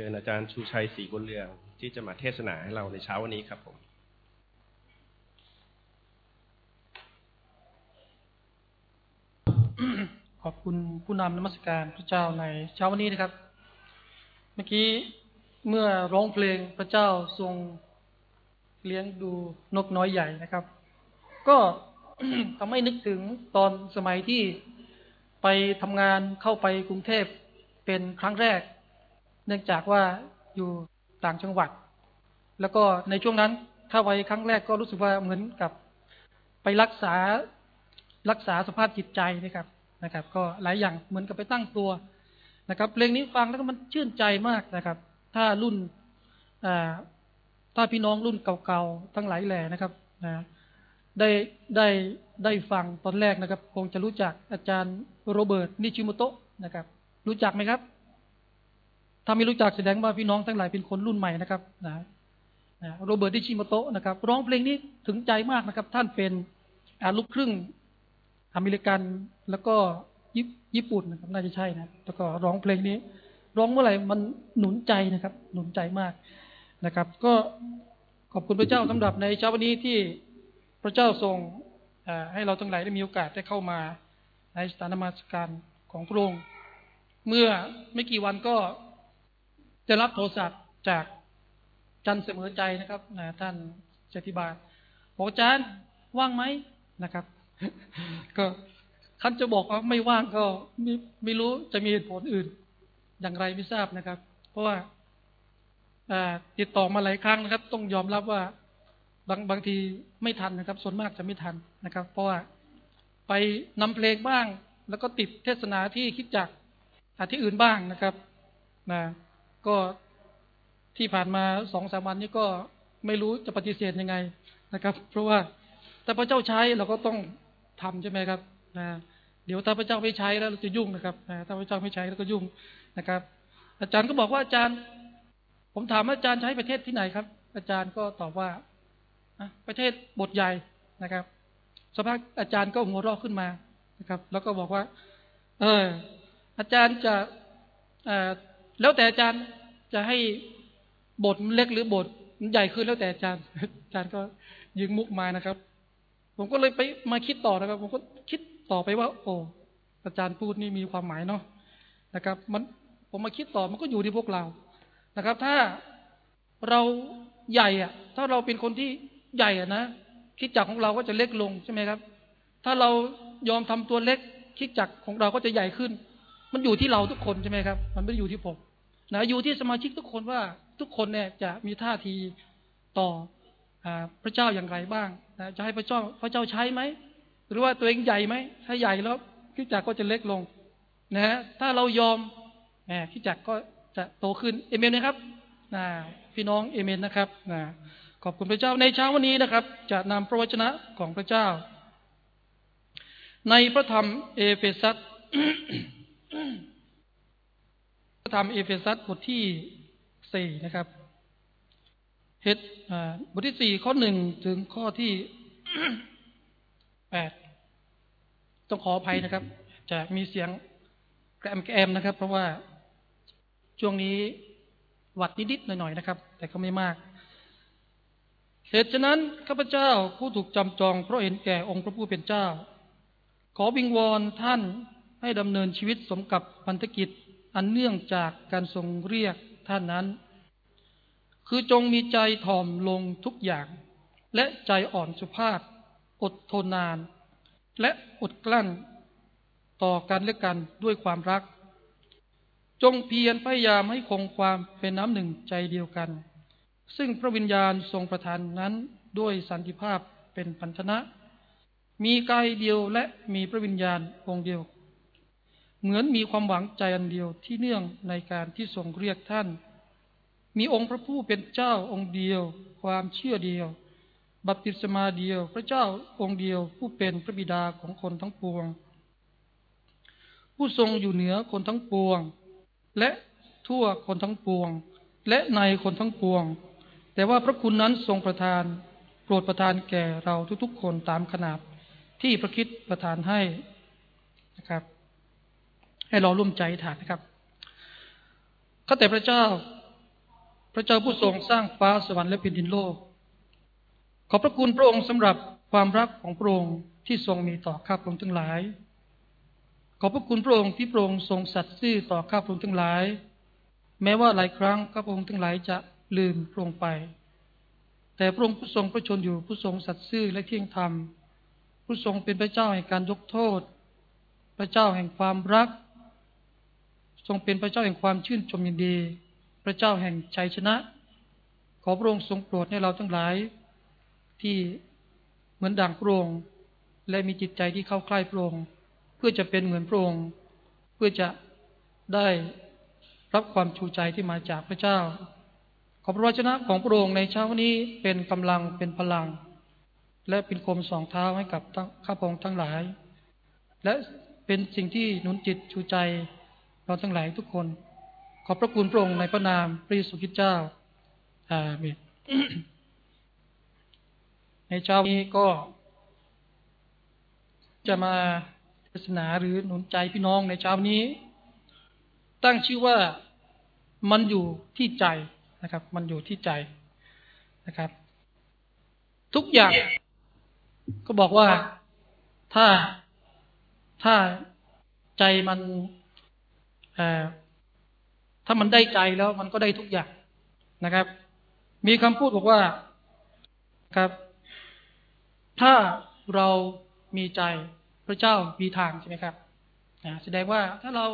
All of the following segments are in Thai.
ชิญอาจารย์ชูชัยศรีบุญเรือง ที่จะมาเทศนาให้เราในเช้าวันนี้ครับผม ขอบคุณผู้นำนมัสการพระเจ้าในเช้าวันนี้นะครับ เมื่อกี้เมื่อร้องเพลงพระเจ้าทรงเลี้ยงดูนกน้อยใหญ่นะครับ ก็ทำให้นึกถึงตอนสมัยที่ไปทำงานเข้าไปกรุงเทพเป็นครั้งแรก เนื่องจากว่าอยู่ต่างจังหวัด แล้วก็ในช่วงนั้นถ้าไปครั้งแรกก็รู้สึกว่าเหมือนกับ ไปรักษารักษาสภาพจิตใจนะครับนะครับ ก็หลายอย่างเหมือนกับไปตั้งตัวนะครับเพลงนี้ฟังแล้วก็มันชื่นใจมากนะครับ ถ้ารุ่นถ้าพี่น้องรุ่นเก่าๆทั้งหลายแหล่นะครับนะได้ได้ได้ฟังตอนแรกนะครับ คงจะรู้จักอาจารย์โรเบิร์ตนิชิโมโตะนะครับ รู้จักไหมครับ ถ้าไม่รู้จักแสดงว่าพี่น้องทั้งหลายเป็นคนรุ่นใหม่นะครับนะนะโรเบิร์ตนิชิมโตะนะครับ ร้องเพลงนี้ถึงใจมากนะครับ ท่านเป็นอาลูกครึ่งอเมริกันแล้วก็ญี่ปุ่นนะครับน่าจะใช่นะแล้วก็ร้องเพลงนี้ ร้องเมื่อไหร่มันหนุนใจนะครับ หนุนใจมากนะครับ ก็ขอบคุณพระเจ้าสำหรับในเช้าวันนี้ที่พระเจ้าทรงให้เราทั้งหลายได้มีโอกาสได้เข้ามาในสถานมาสการของพระองค์เมื่อไม่กี่วันก็ จะรับโทรศัพท์จากจันเสมอใจนะครับนะท่านเจติบาลบอกอาจารย์ว่างไหมนะครับ ก็ท่านจะบอกว่าไม่ว่างก็ไม่ไม่รู้จะมีเหตุผลอื่น อย่างไรไม่ทราบนะครับ เพราะว่าติดต่อมาหลายครั้งนะครับ ต้องยอมรับว่าบางบางทีไม่ทันนะครับ ส่วนมากจะไม่ทันนะครับ เพราะว่าไปนำเพลงบ้าง แล้วก็ติดเทศนาที่คิดจักอาที่อื่นบ้างนะครับนะ ก็ที่ผ่านมาสองสามวันนี้ก็ไม่รู้จะปฏิเสธยังไงนะครับ เพราะว่าแต่พระเจ้าใช้เราก็ต้องทำใช่ไหมครับนะเดี๋ยวถ้าพระเจ้าไม่ใช้แล้วเราจะยุ่งนะครับนะถ้าพระเจ้าไม่ใช้แล้วก็ยุ่งนะครับ อาจารย์ก็บอกว่าอาจารย์ ผมถามอาจารย์ใช้ประเทศที่ไหนครับ อาจารย์ก็ตอบว่าประเทศบทใหญ่นะครับสภาพอาจารย์ก็หัวเราะขึ้นมานะครับ แล้วก็บอกว่า เอออาจารย์จะ แล้วแต่อาจารย์จะให้บทเล็กหรือบทใหญ่ขึ้นแล้วแต่อาจารย์ อาจารย์ก็ยิงมุกมานะครับ ผมก็เลยไปมาคิดต่อนะครับ ผมก็คิดต่อไปว่า โอ้อาจารย์พูดนี่มีความหมายเนาะนะครับ มันผมมาคิดต่อมันก็อยู่ที่พวกเรานะครับ ถ้าเราใหญ่อะถ้าเราเป็นคนที่ใหญ่อะนะคิดจักของเราก็จะเล็กลงใช่ไหมครับ ถ้าเรายอมทำตัวเล็กคิดจักของเราก็จะใหญ่ขึ้น มันอยู่ที่เราทุกคนใช่ไหมครับ มันไม่ได้อยู่ที่ผม นะอยู่ที่สมาชิกทุกคนว่าทุกคนเนี่ยจะมีท่าทีต่ออพระเจ้าอย่างไรบ้างนะจะให้พระเจ้าพระเจ้าใช้ไหมหรือว่าตัวเองใหญ่ไหมถ้าใหญ่แล้วคิดจักก็จะเล็กลงนะฮะถ้าเรายอมแหมคิดจักก็จะโตขึ้นเอเมนนะครับนะพี่น้องเอเมนนะครับนะขอบคุณพระเจ้าในเช้าวันนี้นะครับ จะนำพระวจนะของพระเจ้า ในพระธรรมเอเฟซัส ธรรมเอเฟซัสบทที่สี่นะครับเอเฟซัสบทที่สี่ข้อหนึ่งถึงข้อที่แปดต้องขออภัยนะครับ จะมีเสียงแกรมแกมนะครับ เพราะว่าช่วงนี้หวัดนิดๆหน่อยๆนะครับ แต่ก็ไม่มากเหตุฉะนั้นข้าพเจ้าผู้ถูกจำจอง เพราะเห็นแก่องค์พระผู้เป็นเจ้า ขอวิงวอนท่านให้ดำเนินชีวิตสมกับพันธกิจ อันเนื่องจากการทรงเรียกท่านนั้น คือจงมีใจถ่อมลงทุกอย่าง และใจอ่อนสุภาพ อดทนนาน และอดกลั้น ต่อกันและกันด้วยความรัก จงเพียรพยายามให้คงความเป็นน้ำหนึ่งใจเดียวกัน ซึ่งพระวิญญาณทรงประทานนั้นด้วยสันติภาพเป็นพันธนะ มีกายเดียวและมีพระวิญญาณองค์เดียว เหมือนมีความหวังใจอันเดียวที่เนื่องในการที่ทรงเรียกท่าน มีองค์พระผู้เป็นเจ้าองค์เดียว ความเชื่อเดียว บัพติศมาเดียว พระเจ้าองค์เดียวผู้เป็นพระบิดาของคนทั้งปวง ผู้ทรงอยู่เหนือคนทั้งปวง และทั่วคนทั้งปวง และในคนทั้งปวง แต่ว่าพระคุณนั้นทรงประทาน โปรดประทานแก่เราทุกๆคนตามขนาดที่พระคิดประทานให้นะครับ ให้เราร่วมใจถานนะครับข้าแต่พระเจ้า พระเจ้าผู้ทรงสร้างฟ้าสวรรค์และแผ่นดินโลก ขอบพระคุณพระองค์สำหรับความรักของพระองค์ที่ทรงมีต่อข้าพระองค์ทั้งหลาย ขอบพระคุณพระองค์ที่พระองค์ทรงสัตย์ซื่อต่อข้าพระองค์ทั้งหลาย แม้ว่าหลายครั้งข้าพระองค์ทั้งหลายจะลืมพระองค์ไป แต่พระองค์ผู้ทรงพระชนอยู่ผู้ทรงสัตย์ซื่อและเที่ยงธรรม ผู้ทรงเป็นพระเจ้าแห่งการยกโทษ พระเจ้าแห่งความรัก ทรงเป็นพระเจ้าแห่งความชื่นชมยินดี พระเจ้าแห่งชัยชนะ ขอพระองค์ทรงโปรดให้เราทั้งหลาย ที่เหมือนดังพระองค์และมีจิตใจที่เข้าใกล้พระองค์เพื่อจะเป็นเหมือนพระองค์เพื่อจะได้รับความชูใจที่มาจากพระเจ้า ขอพระวจนะของพระองค์ในเช้านนี้เป็นกำลังเป็นพลัง และเป็นคมสองเท้าให้กับข้าพงทั้งหลาย และเป็นสิ่งที่หนุนจิตชูใจ เราทั้งหลายทุกคน ขอบพระคุณพระองค์ในพระนามพระเยซูคริสต์เจ้าอาเมนในเช้านี้ก็ จะมาเทศนาหรือหนุนใจพี่น้องในเช้านี้ ตั้งชื่อว่ามันอยู่ที่ใจนะครับ มันอยู่ที่ใจนะครับ ทุกอย่าง ก็บอกว่าถ้าถ้าใจมัน ถ้ามันได้ใจแล้วมันก็ได้ทุกอย่างนะครับ มีคำพูดบอกว่าครับ ถ้าเรามีใจพระเจ้ามีทางใช่ไหมครับแสดงว่าถ้าเรา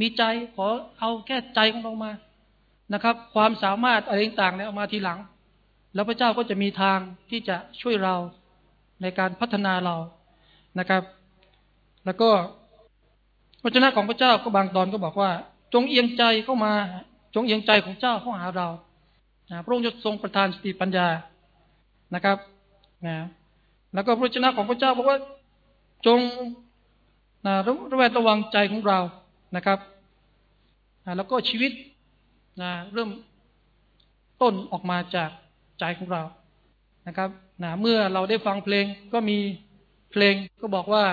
มีใจขอเอาแค่ใจของเรามานะครับ ความสามารถอะไรต่างๆเนี่ยเอามาทีหลัง แล้วพระเจ้าก็จะมีทางที่จะช่วยเราในการพัฒนาเรานะครับ แล้วก็ พระเจ้าของพระเจ้าก็บางตอนก็บอกว่า จงเอียงใจเข้ามา จงเอียงใจของเจ้าเข้าหาเราพระองค์จะทรงประทานสติปัญญานะครับนะแล้วก็พระชนะของพระเจ้าบอกว่าจงนะระแวดระวังใจของเรานะครับนะแล้วก็ชีวิตนะเริ่มต้นออกมาจากใจของเรานะครับนะเมื่อเราได้ฟังเพลงก็มีเพลงก็บอกว่า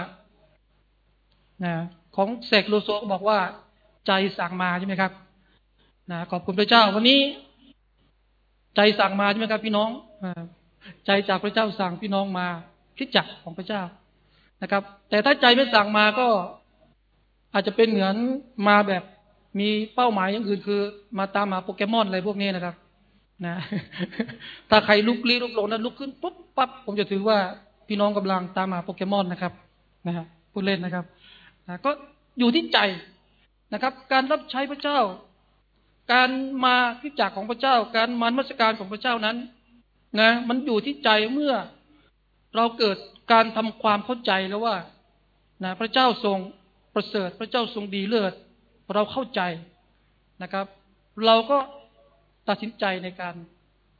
นะ ของเสกโลโซก็บอกว่า ใจสั่งมาใช่ไหมครับนะขอบคุณพระเจ้า วันนี้ ใจสั่งมาใช่ไหมครับ พี่น้องใจจากพระเจ้าสั่งพี่น้องมาคิดจักของพระเจ้านะครับ แต่ถ้าใจไม่สั่งมาก็อาจจะเป็นเหมือนมาแบบมีเป้าหมายอย่างอื่นคือ มาตามหาโปเกมอนอะไรพวกนี้นะครับนะถ้าใครลุกลี้ลุกลงนั้นลุกขึ้นปุ๊บปั๊บผมจะถือว่าพี่น้องกำลังตามหาโปเกมอนนะครับนะฮะพูดเล่นนะครับ นะก็อยู่ที่ใจนะครับ การรับใช้พระเจ้า การมาคิดจักของพระเจ้า การมันมัสการของพระเจ้านั้นนะมันอยู่ที่ใจเมื่อเราเกิดการทำความเข้าใจแล้วว่านะพระเจ้าทรงประเสริฐ พระเจ้าทรงดีเลิศเราเข้าใจนะครับ เราก็ตัดสินใจในการ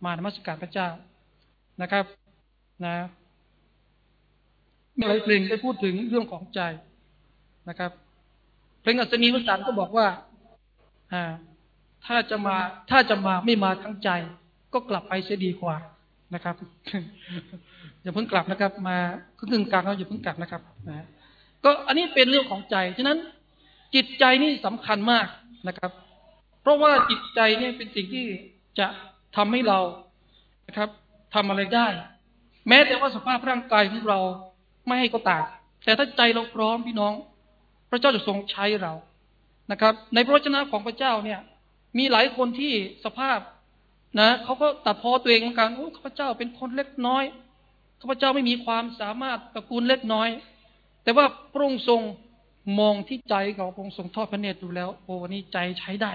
มานมัสการพระเจ้านะครับนะมีหลายเพลงได้พูดถึงเรื่องของใจ นะครับเพลงอัศนีวสันก็บอกว่าอ่า ถ้าจะมาถ้าจะมาไม่มาทั้งใจ ก็กลับไปเสียดีกว่านะครับอย่าเพิ่งกลับนะครับ มาครึ่งกลางแล้วอย่าเพิ่งกลับนะครับนะก็อันนี้เป็นเรื่องของใจฉะนั้นจิตใจนี่สำคัญมากนะครับ เพราะว่าจิตใจนี่เป็นสิ่งที่จะทำให้เรานะครับทำอะไรได้ แม้แต่ว่าสภาพร่างกายของเราไม่ให้ก็ตามแต่ถ้าใจเราพร้อมพี่น้อง ระเจ้าจะทรงใช้เรานะครับ ในพระวจนะของพระเจ้าเนี่ย มีหลายคนที่สภาพนะเขาก็ตัดพอตัวเองเหมือนกันโอ้ข้าพเจ้าเป็นคนเล็กน้อยข้าพเจ้าไม่มีความสามารถตระกูลเล็กน้อย แต่ว่าพระองค์ทรงมองที่ใจของพระองค์ทรงทอดพระเนตรดูแล้ว โอ้วันนี้ใจใช้ได้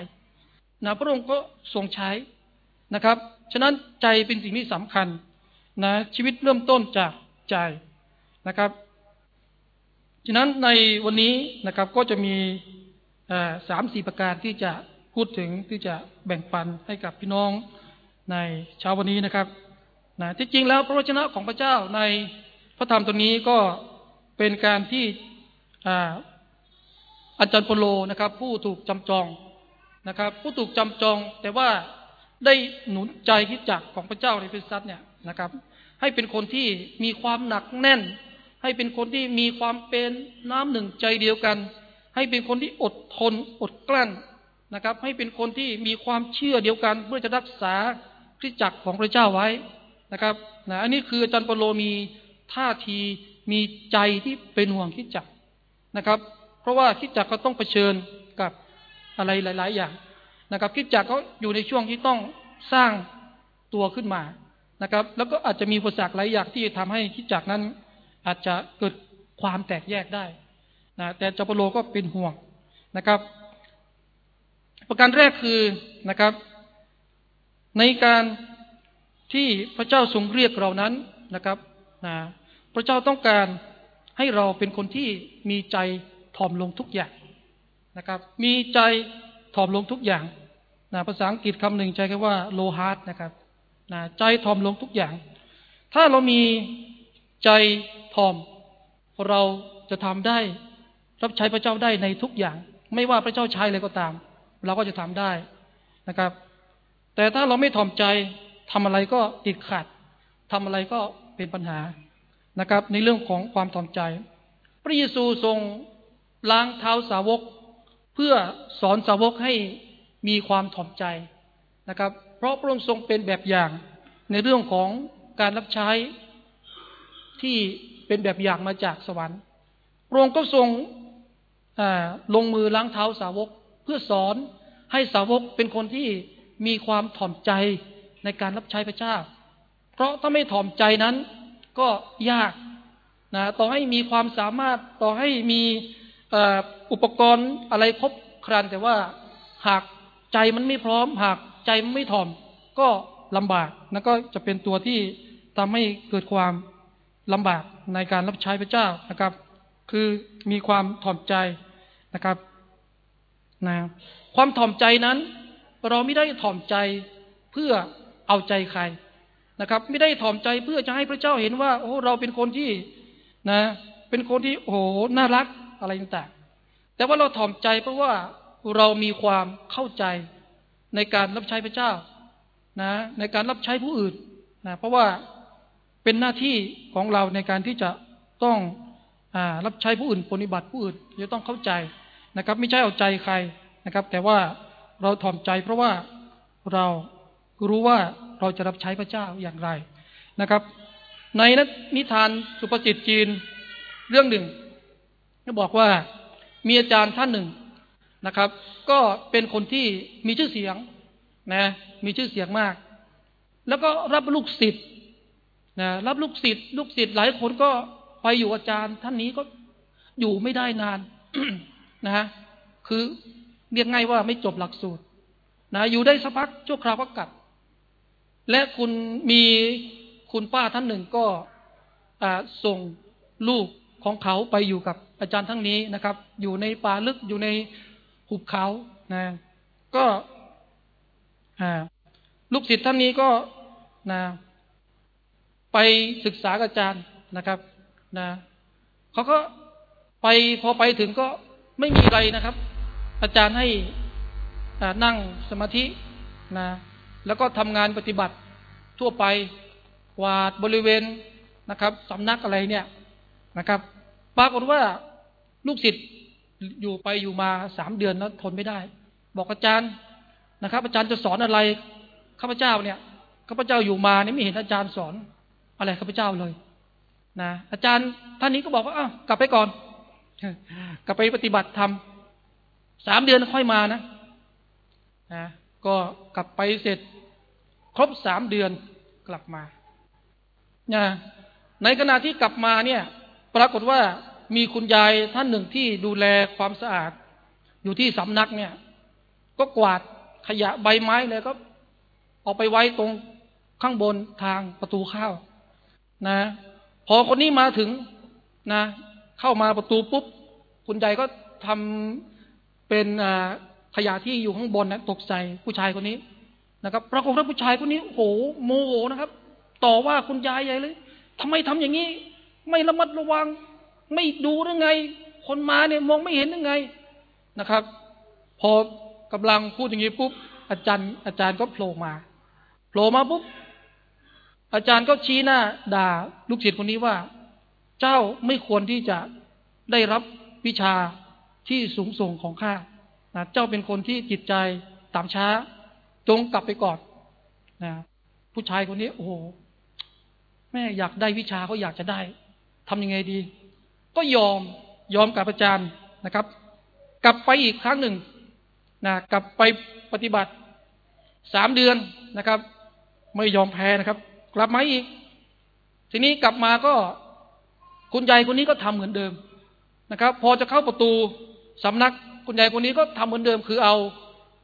นะพระองค์ก็ทรงใช้นะครับ ฉะนั้นใจเป็นสิ่งที่สำคัญนะชีวิตเริ่มต้นจากใจนะครับ ฉะนั้นในวันนี้นะครับก็จะมีสามสี่ประการที่จะพูดถึงที่จะแบ่งปันให้กับพี่น้องในเช้าวันนี้นะครับนะที่จริงแล้วพระวจนะของพระเจ้าในพระธรรมตรงนี้ก็เป็นการที่อาจารย์ปโลนะครับ ผู้ถูกจำจองนะครับ ผู้ถูกจำจอง แต่ว่าได้หนุนใจคิดจักของพระเจ้าในพิซัตเนี่ยนะครับ ให้เป็นคนที่มีความหนักแน่น ให้เป็นคนที่มีความเป็นน้ำหนึ่งใจเดียวกัน ให้เป็นคนที่อดทนอดกลั้นนะครับ ให้เป็นคนที่มีความเชื่อเดียวกัน เพื่อจะรักษาคริสจักรของพระเจ้าไว้นะครับนะอันนี้คืออาจารย์เปโลมีท่าทีมีใจที่เป็นห่วงคริสจักรนะครับ เพราะว่าคริสจักรก็ต้องเผชิญกับอะไรหลาย ๆ อย่างนะครับคริสจักรก็อยู่ในช่วงที่ต้องสร้างตัวขึ้นมานะครับ แล้วก็อาจจะมีอุปสรรคหลายอย่างที่ทำให้คริสจักรนั้น อาจจะเกิดความแตกแยกได้นะแต่จาปโลก็เป็นห่วงนะครับ ประการแรกคือนะครับ ในการที่พระเจ้าทรงเรียกเรานั้นนะครับนะพระเจ้าต้องการให้เราเป็นคนที่มีใจถ่อมลงทุกอย่างนะครับ มีใจถ่อมลงทุกอย่างนะภาษาอังกฤษคำหนึ่งใช้คำว่า low heart นะครับนะใจถ่อมลงทุกอย่าง ถ้าเรามีใจ ถ่อม เราจะทำได้ รับใช้พระเจ้าได้ในทุกอย่าง ไม่ว่าพระเจ้าใช้อะไรก็ตาม เราก็จะทำได้นะครับ แต่ถ้าเราไม่ถ่อมใจทำอะไรก็ติดขัดทำอะไรก็เป็นปัญหานะครับ ในเรื่องของความถ่อมใจ พระเยซูทรงล้างเท้าสาวก เพื่อสอนสาวกให้มีความถ่อมใจนะครับ เพราะพระองค์ทรงเป็นแบบอย่างในเรื่องของการรับใช้ที่ เป็นแบบอย่างมาจากสวรรค์พระองค์ก็ทรงลงมือล้างเท้าสาวก เพื่อสอนให้สาวกเป็นคนที่มีความถ่อมใจในการรับใช้พระเจ้า เพราะถ้าไม่ถ่อมใจนั้นก็ยากนะต่อให้มีความสามารถต่อให้มีอุปกรณ์อะไรครบครัน แต่ว่าหากใจมันไม่พร้อม หากใจมันไม่ถ่อม ก็ลำบากแล้วก็จะเป็นตัวที่ทำให้เกิดความ ลำบากในการรับใช้พระเจ้านะครับ คือมีความถ่อมใจนะครับนะความถ่อมใจนั้น เราไม่ได้ถ่อมใจเพื่อเอาใจใครนะครับ ไม่ได้ถ่อมใจเพื่อจะให้พระเจ้าเห็นว่า โอ้เราเป็นคนที่นะ เป็นคนที่โอ้โหน่ารักอะไรต่างๆ แต่ว่าเราถ่อมใจเพราะว่าเรามีความเข้าใจในการรับใช้พระเจ้านะ ในการรับใช้ผู้อื่นนะเพราะว่า เป็นหน้าที่ของเราในการที่จะต้องอรับใช้ผู้อื่นปฏิบัติผู้อื่นจะต้องเข้าใจนะครับ ไม่ใช่เอาใจใครนะครับ แต่ว่าเราถ่อมใจเพราะว่าเรารู้ว่าเราจะรับใช้พระเจ้าอย่างไรนะครับ ในนิทานสุภาษิตจีนเรื่องหนึ่งก็บอกว่ามีอาจารย์ท่านหนึ่งนะครับ ก็เป็นคนที่มีชื่อเสียงนะมีชื่อเสียงมาก แล้วก็รับลูกศิษย์ นะรับลูกศิษย์ลูกศิษย์หลายคนก็ไปอยู่อาจารย์ ท่านนี้ก็อยู่ไม่ได้นานนะฮะคือเรียกง่ายว่าไม่จบหลักสูตรนะอยู่ได้สักพักชั่วคราวก็กลับ และคุณมีคุณป้าท่านหนึ่งก็ส่งลูกของเขาไปอยู่กับอาจารย์ทั้งนี้นะครับ อยู่ในป่าลึกอยู่ในหุบเขานะก็ลูกศิษย์ท่านนี้ก็นะ ไปศึกษากับอาจารย์นะครับนะเขาก็ไปพอไปถึงก็ไม่มีอะไรนะครับ อาจารย์ให้นั่งสมาธินะแล้วก็ทำงานปฏิบัติทั่วไปกวาดบริเวณนะครับสำนักอะไรเนี่ยนะครับปรากฏว่าลูกศิษย์อยู่ไปอยู่มาสามเดือนแล้วทนไม่ได้ บอกอาจารย์นะครับ อาจารย์จะสอนอะไรข้าพเจ้าเนี่ยข้าพเจ้าอยู่มานี่ไม่เห็นอาจารย์สอน อะไรข้าพเจ้าเลยนะอาจารย์ท่านนี้ก็บอกว่าอ้าวกลับไปก่อน กลับไปปฏิบัติธรรมสามเดือนค่อยมานะนะก็กลับไปเสร็จ ครบสามเดือนกลับมานะในขณะที่กลับมาเนี่ย ปรากฏว่ามีคุณยายท่านหนึ่งที่ดูแลความสะอาด อยู่ที่สำนักเนี่ย ก็กวาดขยะใบไม้เลยก็ ออกไปไว้ตรงข้างบนทางประตูข้าว นะ พอคนนี้มาถึงนะ เข้ามาประตูปุ๊บ คุณยายก็ทำเป็นขยะที่อยู่ข้างบนนะตกใส่ผู้ชายคนนี้นะครับปรากฏว่าผู้ชายคนนี้โหโมโหนะครับ ต่อว่าคุณยายใหญ่เลยทำไมทำอย่างนี้ ไม่ระมัดระวัง ไม่ดูหรือไง คนมาเนี่ยมองไม่เห็นหรือไงนะครับ พอกำลังพูดอย่างนี้ปุ๊บอาจารย์อาจารย์ก็โผล่มาโผล่มาปุ๊บ อาจารย์ก็ชี้หน้าด่าลูกศิษย์คนนี้ว่า เจ้าไม่ควรที่จะได้รับวิชาที่สูงส่งของข้านะเจ้าเป็นคนที่จิตใจต่ำช้า จงกลับไปก่อนนะผู้ชายคนนี้ โอ้โหแม่อยากได้วิชาเขาอยากจะได้ทำยังไงดี ก็ยอมยอมกับอาจารย์นะครับ กลับไปอีกครั้งหนึ่งนะกลับไปปฏิบัติสามเดือนนะครับ ไม่ยอมแพ้นะครับ กลับมาอีก ทีนี้กลับมาก็คุณยายคนนี้ก็ทำเหมือนเดิมนะครับ พอจะเข้าประตูสำนักคุณยายคนนี้ก็ทำเหมือนเดิม คือเอา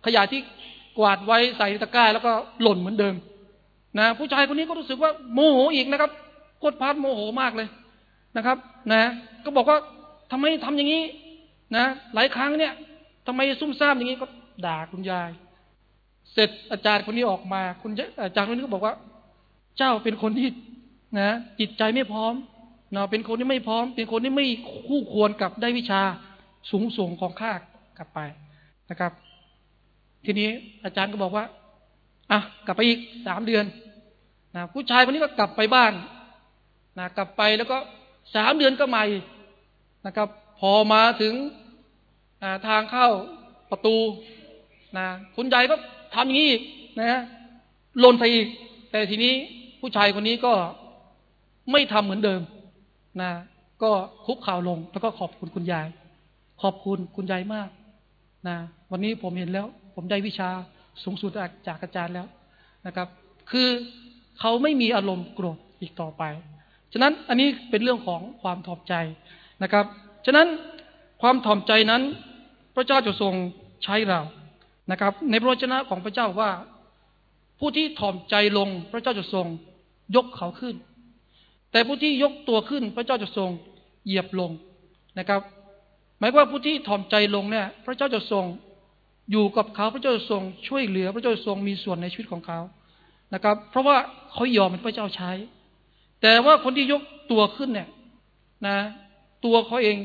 ขยะที่กวาดไว้ใส่ตะกร้า แล้วก็หล่นเหมือนเดิม นะ ผู้ชายคนนี้ก็รู้สึกว่าโมโหอีกนะครับโคตรพัดโมโหมากเลยนะครับ นะ ก็บอกว่าทำไมทำอย่างนี้ นะ หลายครั้งเนี่ยทำไมซุ่มซ่ามอย่างนี้ก็ด่าคุณยาย เสร็จอาจารย์คนนี้ออกมา คุณอาจารย์คนนี้ก็บอกว่า เจ้าเป็นคนที่นะจิตใจไม่พร้อมนะเป็นคนที่ไม่พร้อม เป็นคนที่ไม่คู่ควรกับได้วิชาสูงส่งของข้ากลับไปนะครับ ทีนี้อาจารย์ก็บอกว่าอะกลับไปอีกสามเดือนนะผู้ชายคนนี้ก็กลับไปบ้านนะกลับไปแล้วก็สามเดือนก็ใหม่นะครับ พอมาถึงทางเข้าประตูนะคุณยายก็ทำอย่างนี้อีกนะลนไปอีก แต่ทีนี้ ผู้ชายคนนี้ก็ไม่ทำเหมือนเดิมนะก็คุกข่าวลง แล้วก็ขอบคุณคุณยาย ขอบคุณคุณยายมากนะวันนี้ผมเห็นแล้ว ผมได้วิชาสูงสุดจากอาจารย์แล้วนะครับ คือเขาไม่มีอารมณ์โกรธอีกต่อไป ฉะนั้นอันนี้เป็นเรื่องของความถ่อมใจนะครับ ฉะนั้นความถ่อมใจนั้น พระเจ้าจะทรงใช้เรานะครับ ในพระวจนะของพระเจ้าว่า ผู้ที่ถ่อมใจลงพระเจ้าจะทรง ยกเขาขึ้น แต่ผู้ที่ยกตัวขึ้นพระเจ้าจะทรงเหยียบลงนะครับ หมายว่าผู้ที่ถ่อมใจลงเนี่ยพระเจ้าจะทรงอยู่กับเขาพระเจ้าจะทรง ช่วยเหลือพระเจ้าจะทรงมีส่วนในชีวิตของเขานะครับ เพราะว่าเขายอมเป็นพระเจ้าใช้ แต่ว่าคนที่ยกตัวขึ้นเนี่ยนะ ตัวเขาเอง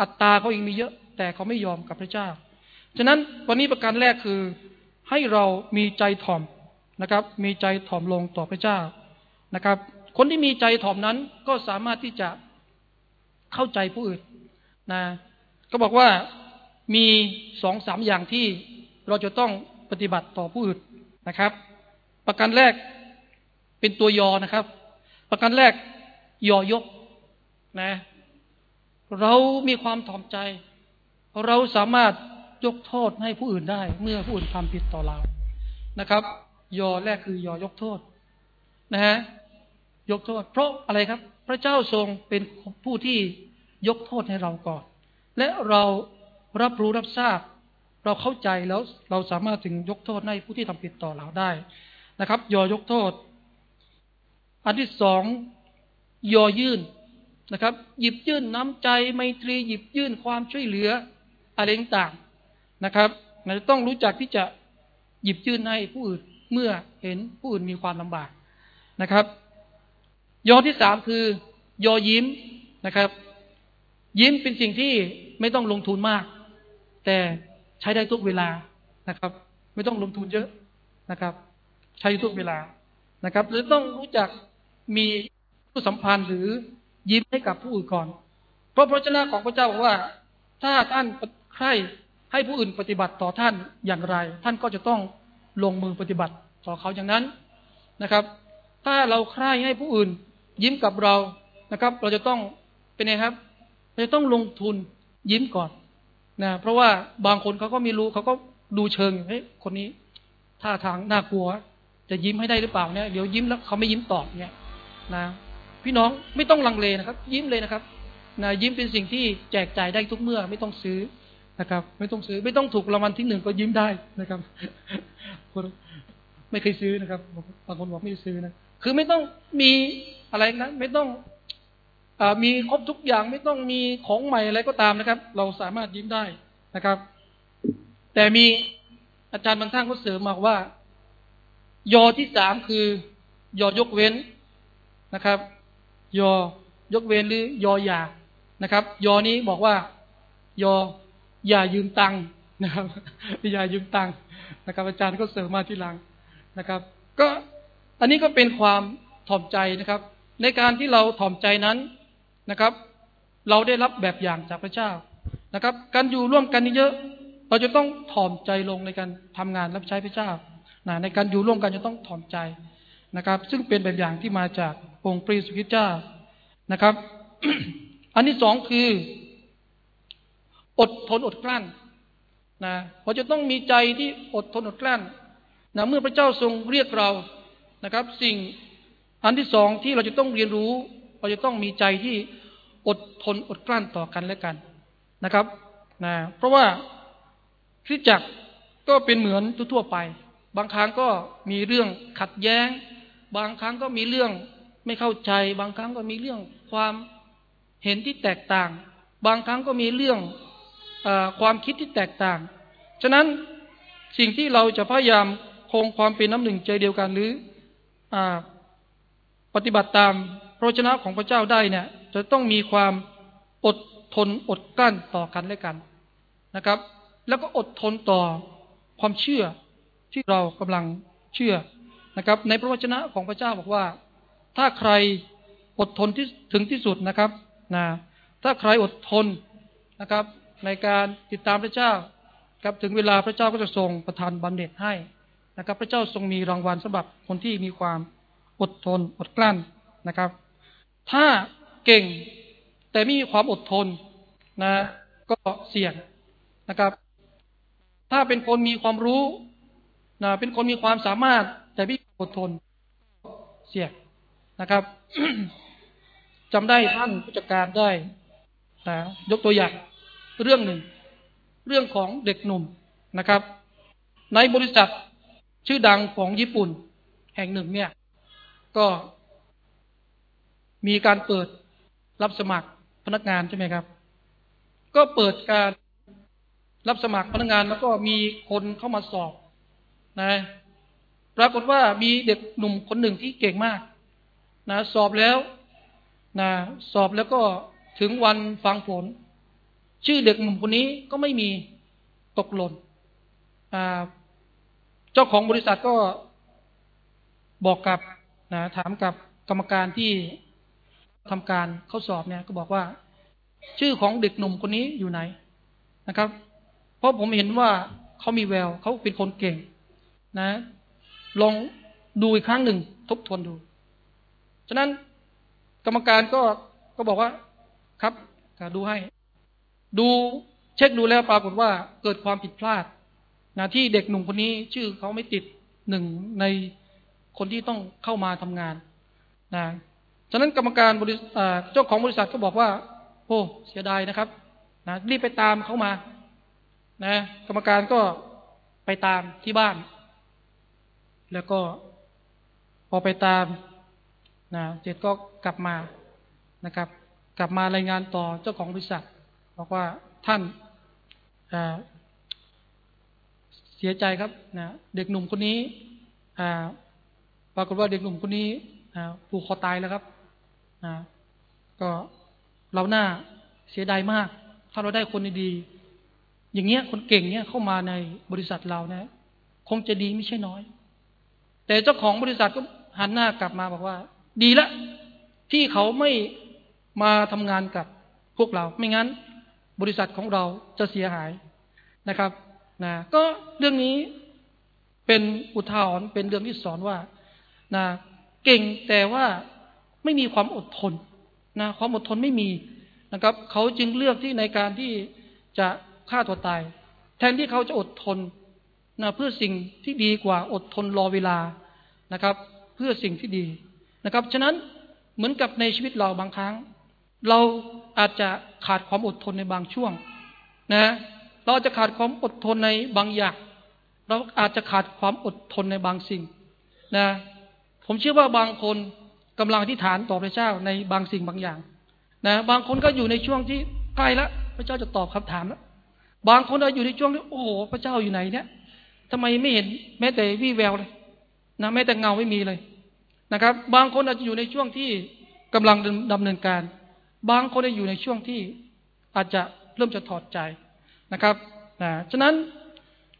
อัตตาเขาเองมีเยอะ แต่เขาไม่ยอมกับพระเจ้า ฉะนั้นวันนี้ประการแรกคือ ให้เรามีใจถ่อมนะครับ มีใจถ่อมลงต่อพระเจ้านะครับ คนที่มีใจถ่อมนั้นก็สามารถที่จะเข้าใจผู้อื่นนะก็บอกว่ามีสองสามอย่างที่เราจะต้องปฏิบัติต่อผู้อื่นนะครับ ประการแรกเป็นตัวยอนะครับ ประการแรกยอยกนะ เรามีความถ่อมใจ เราสามารถ ยกโทษให้ผู้อื่นได้ เมื่อผู้อื่นทำผิดต่อเรานะครับ ยอแรกคือยอยกโทษ นะฮะยกโทษ เพราะอะไรครับ พระเจ้าทรงเป็นผู้ที่ยกโทษให้เราก่อน และเรารับรู้รับทราบ เราเข้าใจแล้วเราสามารถถึงยกโทษให้ผู้ที่ทำผิดต่อเราได้นะครับ ยอยกโทษ อันที่สองยอยื่นนะครับ หยิบยื่นน้ำใจไมตรีหยิบยื่นความช่วยเหลืออะไรต่าง นะครับเราจะต้องรู้จักที่จะหยิบยื่นให้ผู้อื่นเมื่อเห็นผู้อื่นมีความลำบากนะครับยอที่สามคือยอยิ้มนะครับ ยิ้มเป็นสิ่งที่ไม่ต้องลงทุนมาก แต่ใช้ได้ทุกเวลานะครับ ไม่ต้องลงทุนเยอะนะครับ ใช้ทุกเวลานะครับหรือต้องรู้จักมีผู้สัมพันธ์หรือยิ้มให้กับผู้อื่นก่อน เพราะพระเจ้าของพระเจ้าบอกว่า ถ้าท่านใคร ให้ผู้อื่นปฏิบัติต่อท่านอย่างไร ท่านก็จะต้องลงมือปฏิบัติต่อเขาอย่างนั้นนะครับ ถ้าเราใคร่ให้ผู้อื่นยิ้มกับเรานะครับ เราจะต้องเป็นไงครับเราจะต้องลงทุนยิ้มก่อนนะเพราะว่าบางคนเขาก็ไม่รู้เขาก็ดูเชิงเฮ้ยคนนี้ท่าทางน่ากลัว จะยิ้มให้ได้หรือเปล่าเนี่ยเดี๋ยวยิ้มแล้วเขาไม่ยิ้มตอบเนี่ยนะพี่น้องไม่ต้องลังเลนะครับ ยิ้มเลยนะครับนะยิ้มเป็นสิ่งที่แจกจ่ายได้ทุกเมื่อไม่ต้องซื้อ นะครับ ไม่ต้องซื้อไม่ต้องถูกรางวัลที่หนึ่งก็ยิ้มได้นะครับคนไม่เคยซื้อนะครับบางคนบอกไม่ซื้อนะคือไม่ต้องมีอะไรนะไม่ต้องอมีครบทุกอย่างไม่ต้องมีของใหม่อะไรก็ตามนะครับ เราสามารถยิ้มได้นะครับ แต่มีอาจารย์บางท่านก็เสริมมาว่า ยอที่สามคือยอยกเว้นนะครับ ยอยกเว้นหรือยออย่านะครับ ยอนี้บอกว่ายอ อย่ายืมตังค์นะครับ อย่ายืมตังค์นะครับ อาจารย์ก็เสริมมาทีหลังนะครับ ก็อันนี้ก็เป็นความถ่อมใจนะครับ ในการที่เราถ่อมใจนั้นนะครับ เราได้รับแบบอย่างจากพระเจ้านะครับ การอยู่ร่วมกันเยอะเราจะต้องถ่อมใจลงในการทำงานรับใช้พระเจ้านะในการอยู่ร่วมกันจะต้องถ่อมใจนะครับ ซึ่งเป็นแบบอย่างที่มาจากองค์พระเยซูคริสต์เจ้านะครับ อันที่สองคือ อดทนอดกลั้นนะเราจะต้องมีใจที่อดทนอดกลั้นนะเมื่อพระเจ้าทรงเรียกเรานะครับ สิ่งอันที่สองที่เราจะต้องเรียนรู้ เราจะต้องมีใจที่อดทนอดกลั้นต่อกันและกันนะครับนะเพราะว่าคริสจักรก็เป็นเหมือนทั่วไป บางครั้งก็มีเรื่องขัดแย้ง บางครั้งก็มีเรื่องไม่เข้าใจ บางครั้งก็มีเรื่องความเห็นที่แตกต่าง บางครั้งก็มีเรื่อง ความคิดที่แตกต่าง ฉะนั้นสิ่งที่เราจะพยายามคงความเป็นน้ำหนึ่งใจเดียวกันหรืออปฏิบัติตามพระชนะของพระเจ้าได้เนี่ย จะต้องมีความอดทนอดกลั้นต่อกันและกันนะครับ แล้วก็อดทนต่อความเชื่อที่เรากำลังเชื่อนะครับ ในพระวจนะของพระเจ้าบอกว่า ถ้าใครอดทนที่ถึงที่สุดนะครับนะถ้าใครอดทนนะครับ ในการติดตามพระเจ้าครับถึงเวลาพระเจ้าก็จะทรงประทานบำเหน็จให้นะครับ พระเจ้าทรงมีรางวัลสำหรับคนที่มีความอดทนอดกลั้นนะครับ ถ้าเก่งแต่ไม่มีความอดทนนะ ก็เสี่ยงนะครับ ถ้าเป็นคนมีความรู้นะเป็นคนมีความสามารถ แต่ไม่อดทนเสี่ยงนะครับจำได้ท่านผู้จัดการได้นะยกตัวอย่าง เรื่องหนึ่ง เรื่องของเด็กหนุ่มนะครับ ในบริษัทชื่อดังของญี่ปุ่น แห่งหนึ่งเนี่ย ก็มีการเปิดรับสมัครพนักงานใช่ไหมครับ ก็เปิดการรับสมัครพนักงานแล้วก็มีคนเข้ามาสอบนะปรากฏว่ามีเด็กหนุ่มคนหนึ่งที่เก่งมากนะสอบแล้วนะสอบแล้วก็ถึงวันฟังผล ชื่อเด็กหนุ่มคนนี้ก็ไม่มีตกหล่นเจ้าของบริษัทก็บอกกับนะถามกับกรรมการที่ทำการเขาสอบเนี่ยก็บอกว่า ชื่อของเด็กหนุ่มคนนี้อยู่ไหนนะครับ เพราะผมเห็นว่าเขามีแววเขาเป็นคนเก่ง นะ ลองดูอีกครั้งหนึ่งทบทวนดู ฉะนั้นกรรมการก็ก็บอกว่าครับดูให้ ดูเช็คดูแล้วปรากฏว่าเกิดความผิดพลาดนะที่เด็กหนุ่มคนนี้ชื่อเขาไม่ติดหนึ่งในคนที่ต้องเข้ามาทำงานนะฉะนั้นกรรมการบริษัทเจ้าของบริษัทก็บอกว่า โอ้เสียดายนะครับนะรีบไปตามเขามานะกรรมการก็ไปตามที่บ้าน แล้วก็พอไปตามนะเสร็จก็กลับมานะครับ กลับมารายงานต่อเจ้าของบริษัท บอกว่าท่านเสียใจครับนะเด็กหนุ่มคนนี้ปรากฏว่าเด็กหนุ่มคนนี้ผูกคอตายแล้วครับนะก็เราหน้าเสียดายมาก ถ้าเราได้คนดีๆอย่างเงี้ยคนเก่งเนี้ยเข้ามาในบริษัทเรานะคงจะดีไม่ใช่น้อย แต่เจ้าของบริษัทก็หันหน้ากลับมาบอกว่า ดีละที่เขาไม่มาทำงานกับพวกเรา ไม่งั้น บริษัทของเราจะเสียหายนะครับนะก็เรื่องนี้เป็นอุทาหรณ์เป็นเรื่องที่สอนว่านะเก่งแต่ว่าไม่มีความอดทนนะความอดทนไม่มีนะครับ เขาจึงเลือกที่ในการที่จะฆ่าตัวตาย แทนที่เขาจะอดทนนะเพื่อสิ่งที่ดีกว่าอดทนรอเวลานะครับ เพื่อสิ่งที่ดีนะครับ ฉะนั้นเหมือนกับในชีวิตเราบางครั้ง เรา อาจจะขาดความอดทนในบางช่วงนะเราจะขาดความอดทนในบางอย่าง เราอาจจะขาดความอดทนในบางสิ่งนะผมเชื่อว่าบางคนกำลังที่ฐานต่อพระเจ้าในบางสิ่งบางอย่างนะบางคนก็อยู่ในช่วงที่ใกล้ล้วพระเจ้าจะตอบคำถามแล้วบางคนเราอยู่ในช่วงที่โอ้โหพระเจ้าอยู่ไหนเนี่ยทำไมไม่เห็นแม้แต่วี่แววเลยนะแม้แต่เงาไม่มีเลยนะครับ บางคนอาจจะอยู่ในช่วงที่กำลังดำเนินการ บางคนอยู่ในช่วงที่อาจจะเริ่มจะถอดใจนะครับนะฉะนั้น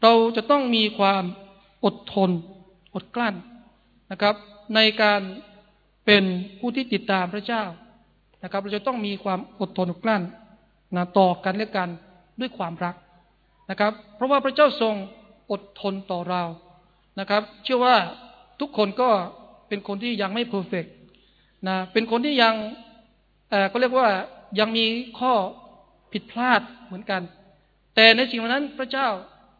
เราจะต้องมีความอดทน อดกลั้นนะครับ ในการเป็นผู้ที่ติดตามพระเจ้านะครับ เราจะต้องมีความอดทนอดกลั้นนะต่อกันและกันด้วยความรักนะครับ เพราะว่าพระเจ้าทรงอดทนต่อเรานะครับ เชื่อว่าทุกคนก็เป็นคนที่ยังไม่เพอร์เฟกนะเป็นคนที่ยัง ก็เรียกว่ายังมีข้อผิดพลาดเหมือนกัน แต่ในสิ่งนั้นพระเจ้า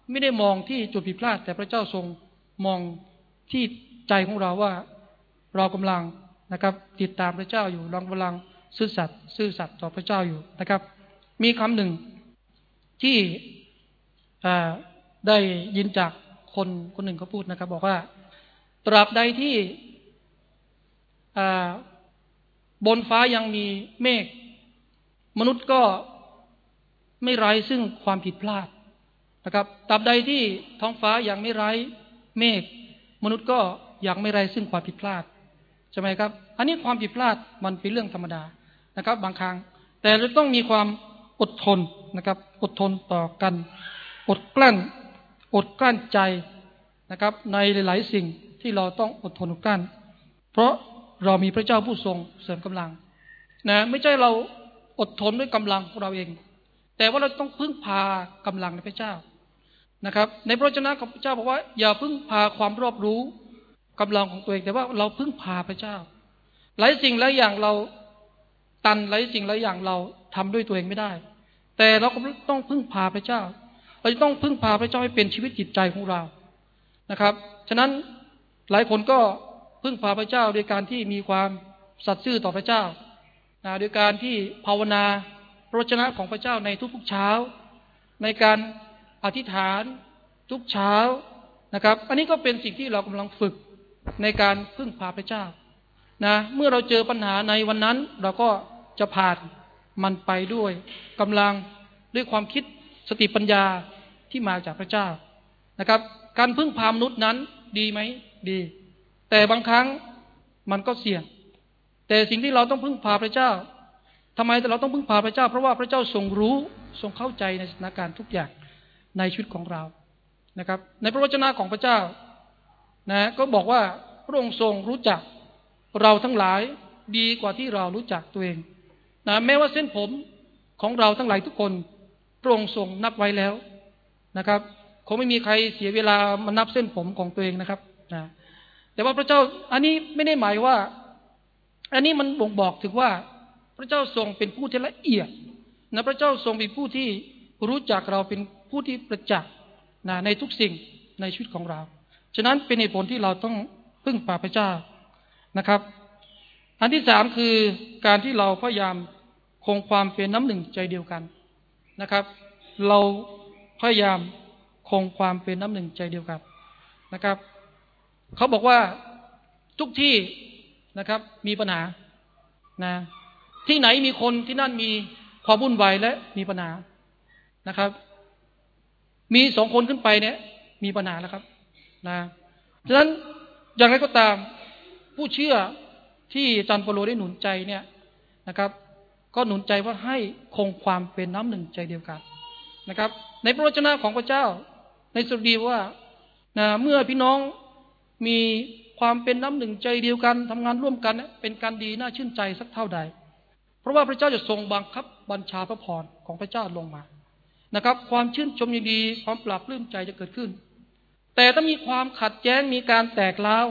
ไม่ได้มองที่จุดผิดพลาด แต่พระเจ้าทรงมองที่ใจของเราว่าเรากำลังนะครับ ติดตามพระเจ้าอยู่เรากำลังซื่อสัตย์ซื่อสัตย์ต่อพระเจ้าอยู่นะครับ มีคำหนึ่งที่ได้ยินจากคนคนหนึ่งเขาพูดนะครับ บอกว่า ตราบใดที่ บนฟ้ายังมีเมฆมนุษย์ก็ไม่ไร้ซึ่งความผิดพลาดนะครับตราบใดที่ท้องฟ้ายังไม่ไร้เมฆมนุษย์ก็ยังไม่ไร้ซึ่งความผิดพลาดใช่ไหมครับ อันนี้ความผิดพลาดมันเป็นเรื่องธรรมดานะครับ บางครั้ง แต่เราต้องมีความอดทนนะครับ อดทนต่อกัน อดกลั้น อดกลั้นใจนะครับ ในหลาย ๆ สิ่งที่เราต้องอดทนอดกลั้น เพราะ เรามีพระเจ้าผู้ทรงเสริมกำลังนะไม่ใช่เราอดทนด้วยกำลังของเราเอง แต่ว่าเราต้องพึ่งพากำลังในพระเจ้านะครับ ในพระเจ้าของพระเจ้าบอกว่า อย่าพึ่งพาความรอบรู้กำลังของตัวเอง แต่ว่าเราพึ่งพาพระเจ้า หลายสิ่งหลายอย่างเราตันหลายสิ่งหลายอย่างเราทำด้วยตัวเองไม่ได้ แต่เราก็ต้องพึ่งพาพระเจ้า เราจะต้องพึ่งพาพระเจ้าให้เป็นชีวิตจิตใจของเรานะครับ ฉะนั้นหลายคนก็ พึ่งพาพระเจ้าโดยการที่มีความสัตย์ซื่อต่อพระเจ้านะโดยการที่ภาวนาพระชนะของพระเจ้าในทุกๆเช้า ในการอธิษฐานทุกเช้านะครับ อันนี้ก็เป็นสิ่งที่เรากำลังฝึกในการพึ่งพาพระเจ้านะเมื่อเราเจอปัญหาในวันนั้น เราก็จะผ่านมันไปด้วยกำลังด้วยความคิดสติปัญญาที่มาจากพระเจ้านะครับ การพึ่งพามนุษย์นั้นดีไหมดี แต่บางครั้งมันก็เสี่ยง แต่สิ่งที่เราต้องพึ่งพาพระเจ้าทำไมเราต้องพึ่งพาพระเจ้า เพราะว่าพระเจ้าทรงรู้ทรงเข้าใจในสถานการณ์ทุกอย่างในชีวิตของเรานะครับ ในพระวจนะของพระเจ้านะก็บอกว่าพระองค์ทรงรู้จักเราทั้งหลายดีกว่าที่เรารู้จักตัวเองนะแม้ว่าเส้นผมของเราทั้งหลายทุกคนพระองค์ทรงนับไว้แล้วนะครับคงไม่มีใครเสียเวลามานับเส้นผมของตัวเองนะครับนะ แต่ว่าพระเจ้าอันนี้ไม่ได้หมายว่า อันนี้มันบ่งบอกถึงว่า พระเจ้าทรงเป็นผู้ที่ละเอียดนะพระเจ้าทรงเป็นผู้ที่รู้จักเราเป็นผู้ที่ประจักษ์นะในทุกสิ่งในชีวิตของเรา ฉะนั้นเป็นเหตุผลที่เราต้องพึ่งพาพระเจ้านะครับ อันที่สามคือการที่เราพยายามคงความเป็นน้ำหนึ่งใจเดียวกันนะครับ เราพยายามคงความเป็นน้ำหนึ่งใจเดียวกันนะครับ เขาบอกว่าทุกที่นะครับ มีปัญหานะที่ไหนมีคนที่นั่นมีความวุ่นวายและมีปัญหานะครับ มีสองคนขึ้นไปเนี่ย มีปัญหาแล้วครับนะฉะนั้นอย่างไรก็ตาม ผู้เชื่อที่จันโปโลได้หนุนใจเนี่ยนะครับ ก็หนุนใจว่าให้คงความเป็นน้ำหนึ่งใจเดียวกันนะครับ ในพระวจนะของพระเจ้า ในสุดีว่านะเมื่อพี่น้อง มีความเป็นน้ำหนึ่งใจเดียวกันทำงานร่วมกันเป็นการดีน่าชื่นใจสักเท่าใด เพราะว่าพระเจ้าจะทรงบังคับบัญชาพระพรของพระเจ้าลงมานะครับ ความชื่นชมยินดีความปราบปลื้มใจจะเกิดขึ้น แต่ถ้ามีความขัดแย้งมีการแตกล้าว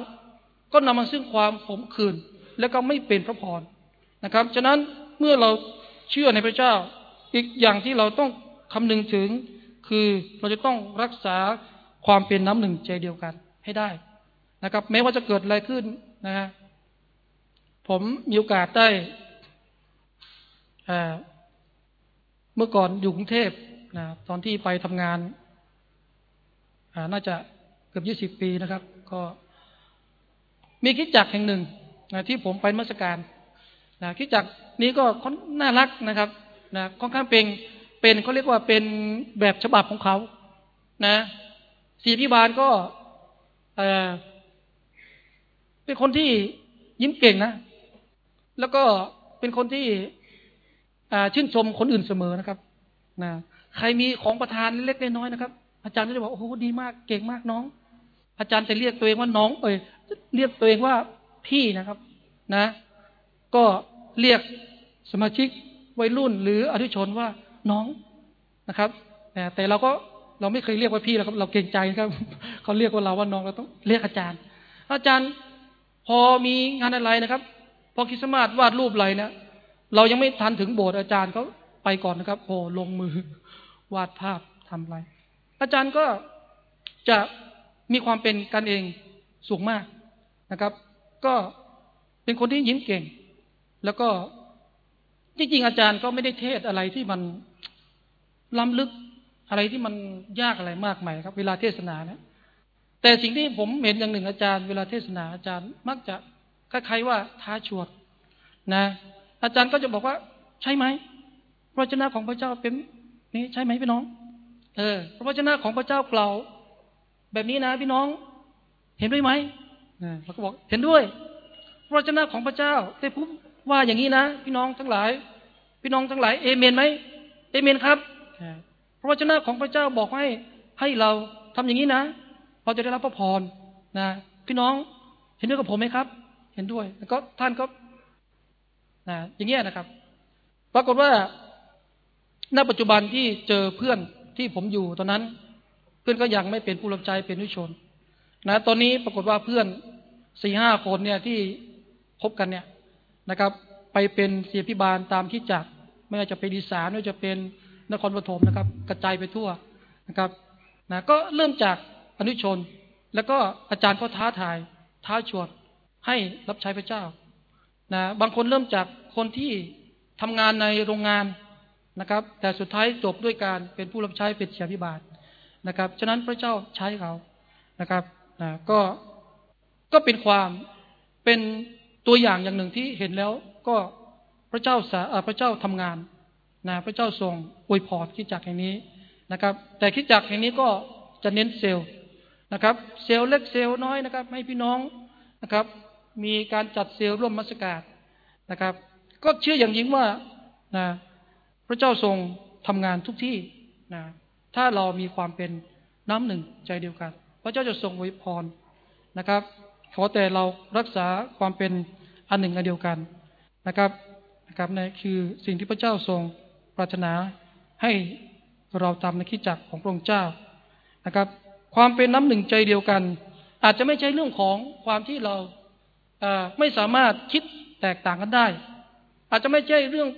ก็นำมาซึ่งความขมขื่นและก็ไม่เป็นพระพรนะครับ ฉะนั้นเมื่อเราเชื่อในพระเจ้า อีกอย่างที่เราต้องคำนึงถึง คือเราจะต้องรักษาความเป็นน้ำหนึ่งใจเดียวกันให้ได้ นะครับ แม้ว่าจะเกิดอะไรขึ้นนะฮะผมมีโอกาสได้เมื่อก่อนอยู่กรุงเทพนะตอนที่ไปทำงานน่าจะเกือบยี่สิบปีนะครับ ก็มีคิดจักแห่งหนึ่งนะที่ผมไปมัสการนะคิดจักนี้ก็ค่อนน่ารักนะครับนะค่อนข้างเป็นเป็นเขาเรียกว่าเป็นแบบฉบับของเขา นะสีพิบาลก็ เป็นคนที่ยิ้มเก่งนะ แล้วก็เป็นคนที่ชื่นชมคนอื่นเสมอนะครับนะใครมีของประทานเล็กน้อยนะครับ อาจารย์ก็จะบอกโอ้โหดีมากเก่งมากน้อง อาจารย์จะเรียกตัวเองว่าน้อง เอ้ยเรียกตัวเองว่าพี่นะครับ นะ ก็เรียกสมาชิกวัยรุ่น หรืออธิชนว่าน้องนะครับแต่เราก็เราไม่เคยเรียกว่าพี่แล้วครับเราเกรงใจครับเขาเรียกว่าเราว่าน้องเราต้องเรียกอาจารย์ อาจารย์ พอมีงานอะไรนะครับ พอคริสต์มาสวาดรูปอะไรเนะเรายังไม่ทันถึงโบสถ์อาจารย์เขาไปก่อนนะครับโอ้ลงมือวาดภาพทำอะไร อาจารย์ก็จะมีความเป็นกันเองสูงมากนะครับ ก็เป็นคนที่ยิ้มเก่ง แล้วก็จริงๆอาจารย์ก็ไม่ได้เทศอะไรที่มันล้ำลึกอะไรที่มันยากอะไรมากมายครับ เวลาเทศนานะ แต่สิ่งที่ผมเห็นอย่างหนึ่งอาจารย์ เวลาเทศนาอาจารย์ มักจะคล้ายๆว่าท้าชวนนะ อาจารย์ก็จะบอกว่า ใช่ไหมพระเจ้าของพระเจ้าเป็นนี่ใช่ไหมพี่น้อง เออ พระวจนะของพระเจ้ากล่าวแบบนี้นะพี่น้อง เห็นด้วยไหมเขาก็บอกเห็นด้วย พระวจนะของพระเจ้าได้พูดว่าอย่างนี้นะพี่น้องทั้งหลาย พี่น้องทั้งหลายเอเมนไหมเอเมนครับ พระวจนะของพระเจ้าบอกให้ให้เราทำอย่างนี้นะ เราจะได้รับพระพรนะพี่น้องเห็นด้วยกับผมไหมครับ เห็นด้วย แล้วก็ท่านก็นะอย่างเงี้ยนะครับ ปรากฏว่าณปัจจุบันที่เจอเพื่อนที่ผมอยู่ตอนนั้น เพื่อนก็ยังไม่เป็นผู้รับใช้เป็นวิชน นะ ตอนนี้ปรากฏว่าเพื่อนสี่ห้าคนเนี่ยที่พบกันเนี่ยนะครับ ไปเป็นเสียพิบาลตามที่จักไม่ว่าจะเป็นอีสานไม่ว่าจะเป็นนครปฐมนะครับ กระจายไปทั่วนะครับนะก็เริ่มจาก อนุชน แล้วก็อาจารย์ก็ท้าทาย ท้าชวนให้รับใช้พระเจ้านะบางคนเริ่มจากคนที่ทำงานในโรงงานนะครับ แต่สุดท้ายจบด้วยการเป็นผู้รับใช้เป็นเสียพิบาลนะครับฉะนั้นพระเจ้าใช้เขานะครับนะก็ก็เป็นความเป็นตัวอย่างอย่างหนึ่งที่เห็นแล้วก็พระเจ้าสาพระเจ้าทำงานนะพระเจ้าทรงอวยพรคิดจักแห่งนี้นะครับ แต่คิดจักแห่งนี้ก็จะเน้นเซลล์ นะครับ เซลล์เล็กเซลล์น้อยนะครับ ให้พี่น้องนะครับ มีการจัดเซลล์ร่วมมัสการนะครับ ก็เชื่ออย่างยิ่งว่านะพระเจ้าทรงทำงานทุกที่นะถ้าเรามีความเป็นน้ำหนึ่งใจเดียวกัน พระเจ้าจะทรงอวยพรนะครับ ขอแต่เรารักษาความเป็นอันหนึ่งอันเดียวกันนะครับนะครับนี่คือสิ่งที่พระเจ้าทรงปรารถนาให้เราทำในคิดจักของพระองค์เจ้านะครับ ความเป็นน้ำหนึ่งใจเดียวกัน อาจจะไม่ใช่เรื่องของความที่เราไม่สามารถคิดแตกต่างกันได้ อาจจะไม่ใช่เรื่อง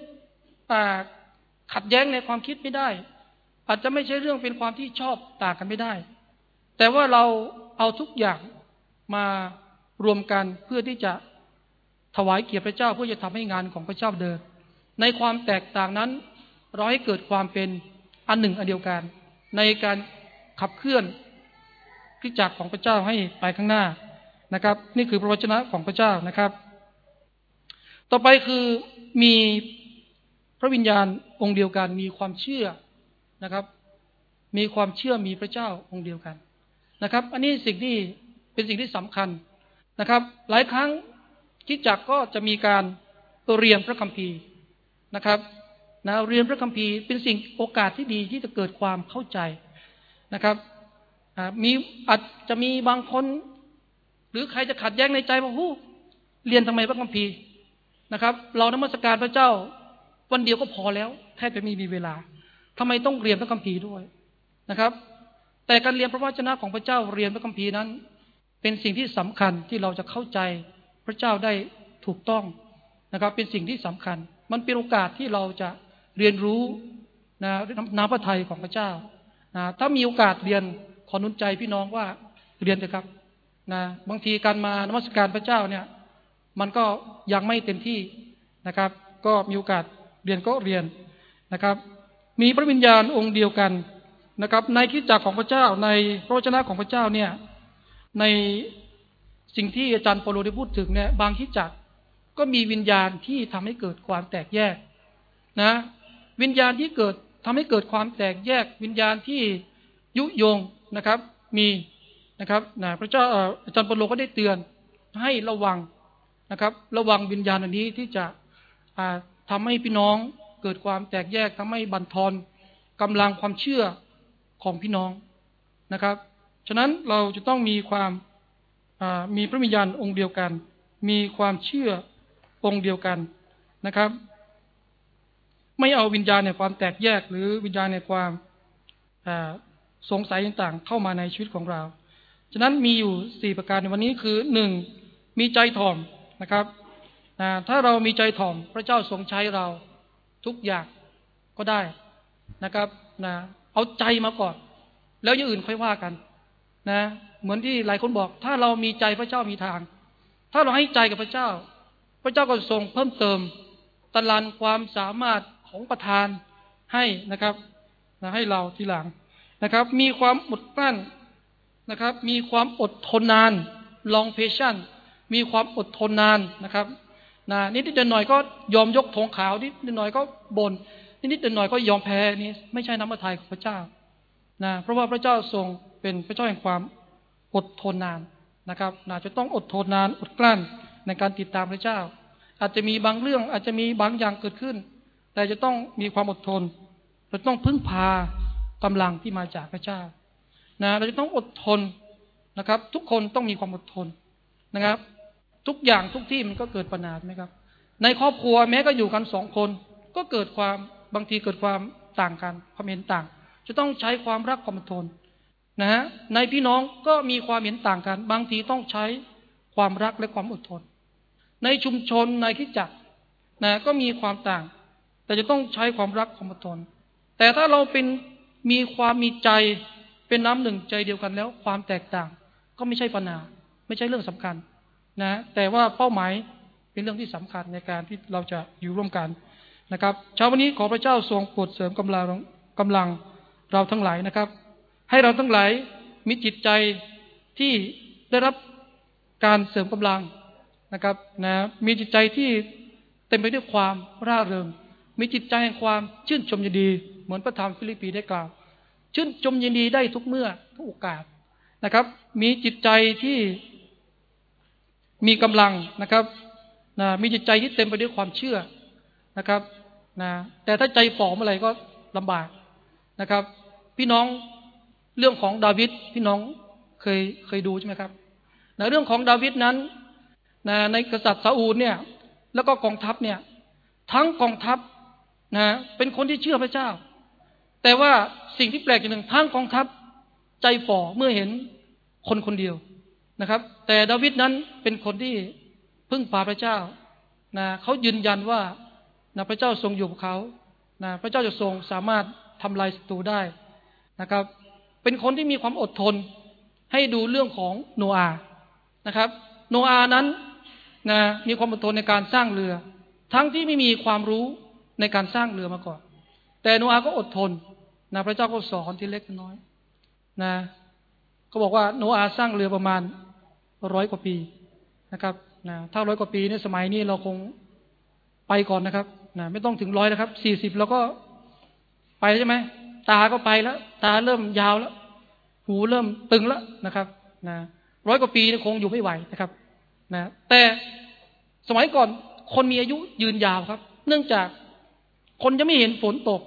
ขัดแย้งในความคิดไม่ได้ อาจจะไม่ใช่เรื่องเป็นความที่ชอบต่างกันไม่ได้ แต่ว่าเราเอาทุกอย่างมารวมกันเพื่อที่จะถวายเกียรติพระเจ้าเพื่อจะทำให้งานของพระเจ้าเดิน ในความแตกต่างนั้นเราให้เกิดความเป็นอันหนึ่งอันเดียวกัน ในการขับเคลื่อน พิจักของพระเจ้าให้ไปข้างหน้านะครับ นี่คือพระวจนะของพระเจ้านะครับ ต่อไปคือมีพระวิญญาณองค์เดียวกัน มีความเชื่อนะครับ มีความเชื่อมีพระเจ้าองค์เดียวกันนะครับ อันนี้สิ่งที่เป็นสิ่งที่สำคัญนะครับ หลายครั้งคิดจักก็จะมีการเรียนพระคัมภีร์นะครับนะเรียนพระคัมภีร์เป็นสิ่งโอกาสที่ดีที่จะเกิดความเข้าใจนะครับ มีอาจจะมีบางคน หรือใครจะขัดแย้งในใจว่าหู้เรียนทำไมพระคัมภีร์นะครับ เรานมัสการพระเจ้า วันเดียวก็พอแล้ว แทบจะมีมีเวลาทำไมต้องเรียนพระคัมภีร์ด้วยนะครับ แต่การเรียนพระวจนะของพระเจ้าเรียนพระคัมภีร์นั้น เป็นสิ่งที่สำคัญที่เราจะเข้าใจพระเจ้าได้ถูกต้องนะครับ เป็นสิ่งที่สำคัญ มันเป็นโอกาสที่เราจะเรียนรู้นะน้ำพระทัยของพระเจ้านะถ้ามีโอกาสเรียน อนุนใจพี่น้องว่าเรียนเถอะครับนะบางทีการมานมัสการพระเจ้าเนี่ย มันก็ยังไม่เต็มที่นะครับ ก็มีโอกาสเรียนก็เรียนนะครับ มีพระวิญญาณองค์เดียวกันนะครับ ในคิดจักของพระเจ้า ในพระวจนะของพระเจ้าเนี่ย ในสิ่งที่อาจารย์โปโลได้พูดถึงเนี่ย บางคิดจักก็มีวิญญาณที่ทำให้เกิดความแตกแยกนะ วิญญาณที่เกิดทำให้เกิดความแตกแยก วิญญาณที่ยุยง นะครับ มีนะครับนะพระเจ้าอาจารย์ปโลก็ได้เตือนให้ระวังนะครับ ระวังวิญญาณอันนี้ที่จะทำให้พี่น้องเกิดความแตกแยกทำให้บันทอนกำลังความเชื่อของพี่น้องนะครับ ฉะนั้นเราจะต้องมีความมีพระวิญญาณองค์เดียวกัน มีความเชื่อองค์เดียวกันนะครับ ไม่เอาวิญญาณในความแตกแยกหรือวิญญาณในความ สงสัยต่างๆ เข้ามาในชีวิตของเรา ฉะนั้นมีอยู่สี่ประการในวันนี้คือหนึ่งมีใจถ่อมนะครับถ้าเรามีใจถ่อมพระเจ้าทรงใช้เราทุกอย่างก็ได้นะครับนะเอาใจมาก่อน แล้วอย่างอื่นค่อยว่ากันนะเหมือนที่หลายคนบอก ถ้าเรามีใจพระเจ้ามีทาง ถ้าเราให้ใจกับพระเจ้า พระเจ้าก็ทรงเพิ่มเติมตลันความสามารถของประธานให้นะครับนะให้เราทีหลัง นะครับ มีความอดกลั้นนะครับ มีความอดทนนาน long patience มีความอดทนนานนะครับนะนิดนิดหน่อยก็ยอมยกธงขาวนิดนิดหน่อยก็บน่นนิดนิดหน่อยก็ยอมแพ้นี่ไม่ใช่น้ำพระทัยของพระเจ้านะเพราะว่าพระเจ้าทรงเป็นพระเจ้าแห่งความอดทนนานนะครับนะจะต้องอดทนนานอดกลั้นในการติดตามพระเจ้า อาจจะมีบางเรื่องอาจจะมีบางอย่างเกิดขึ้น แต่จะต้องมีความอดทนเราต้องพึ่งพา กำลังที่มาจากพระเจ้านะเราจะต้องอดทนนะครับ ทุกคนต้องมีความอดทนนะครับ ทุกอย่างทุกที่มันก็เกิดปัญหาไหมครับ ในครอบครัวแม้ก็อยู่กันสองคน ก็เกิดความบางทีเกิดความต่างกันความเห็นต่าง จะต้องใช้ความรักความอดทนนะฮะในพี่น้องก็มีความเห็นต่างกัน บางทีต้องใช้ความรักและความอดทน ในชุมชนในคิดจักนะก็มีความต่าง แต่จะต้องใช้ความรักความอดทน แต่ถ้าเราเป็น มีความมีใจเป็นน้ำหนึ่งใจเดียวกันแล้ว ความแตกต่าง ก็ไม่ใช่ปัญหาไม่ใช่เรื่องสำคัญนะ แต่ว่าเป้าหมายเป็นเรื่องที่สำคัญในการที่เราจะอยู่ร่วมกันนะครับเช้าวันนี้ขอพระเจ้าทรงโปรดเสริมกำลังกำลังเราทั้งหลายนะครับ ให้เราทั้งหลายมีจิตใจที่ได้รับการเสริมกำลังนะครับนะมีจิตใจที่เต็มไปด้วยความร่าเริงมีจิตใจแห่งความชื่นชมยินดี มือนพระธรรมฟิลิปปีได้กล่าว ชื่นชมยินดีได้ทุกเมื่อทุกโอกาสนะครับ มีจิตใจที่มีกำลังนะครับนะมีจิตใจที่เต็มไปด้วยความเชื่อนะครับนะแต่ถ้าใจฝ่อเมื่อไหร่ก็ลำบากนะครับ พี่น้องเรื่องของดาวิดพี่น้องเคยเคยดูใช่ไหมครับนะเรื่องของดาวิดนั้นนะในกษัตริย์ซาอูลเนี่ย แล้วก็กองทัพเนี่ย ทั้งกองทัพนะเป็นคนที่เชื่อพระเจ้า แต่ว่าสิ่งที่แปลกอย่างหนึ่งทั้งกองทัพใจฝ่อเมื่อเห็นคนคนเดียวนะครับ แต่ดาวิดนั้นเป็นคนที่พึ่งพาพระเจ้านะเขายืนยันว่านะพระเจ้าทรงอยู่กับเขานะพระเจ้าจะทรงสามารถทำลายศัตรูได้นะครับ เป็นคนที่มีความอดทนให้ดูเรื่องของโนอานะครับ โนอานั้นนะมีความอดทนในการสร้างเรือ ทั้งที่ไม่มีความรู้ในการสร้างเรือมาก่อน แต่โนอาก็อดทน นะพระเจ้าก็สอนที่เล็กน้อย นะเขาบอกว่าโนอาสร้างเรือประมาณร้อยกว่าปีนะครับนะถ้าร้อยกว่าปีในสมัยนี้เราคงไปก่อนนะครับนะไม่ต้องถึงร้อยนะครับสี่สิบเราก็ไปใช่ไหมตาก็ไปแล้ว ตาเริ่มยาวแล้ว หูเริ่มตึงแล้วนะครับนะร้อยกว่าปีคงอยู่ไม่ไหวนะครับนะแต่สมัยก่อนคนมีอายุยืนยาวครับ เนื่องจากคนจะไม่เห็นฝนตก